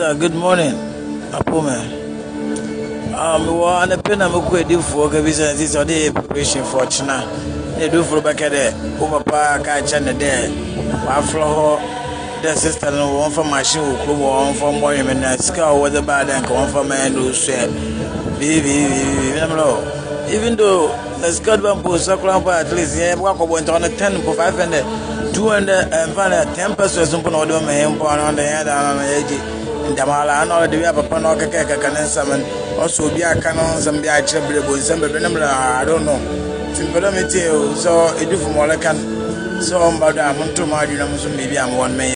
Good morning. Apome. Um, wɔ anapɛ na mekɔ adifoɔ ka bi sɛ nti sɛ ɔde yɛ preparation for ɔkyena na adifoɔ bɛka dɛ wo papa ka kyɛ ne dɛ waafrɛ hɔ dɛ sister no wɔmfa machine wɔ kurom wɔ wɔmfa mmɔ nweme na sika a wɔde baa dɛ nka wɔmfa ma ɛne ɔsua biibiibiibi namlɛ even though na sika ɔde ba mpo sɛ at least yɛn bɔ akɔbɔ ntɔn no ten mpo five hundred two hundred ɛnfa no ten pesos mpo na ɔde ba ma yɛn mpo ano ɔde yɛn da ano na yɛgye ndamala ana ɔde bi apapa na ɔkeka keka ne nsɛm no ɔsɔ obi aka no nsɛm bi akyerɛ bere bo nsɛm bebree ne mu na ado no ti mpɛrɛ mi tie o sɛ edu fom ɔlɛka no sɛ ɔmba do a mo ntoma adwuma mo nso mbɛbi a mo wɔn mɛn.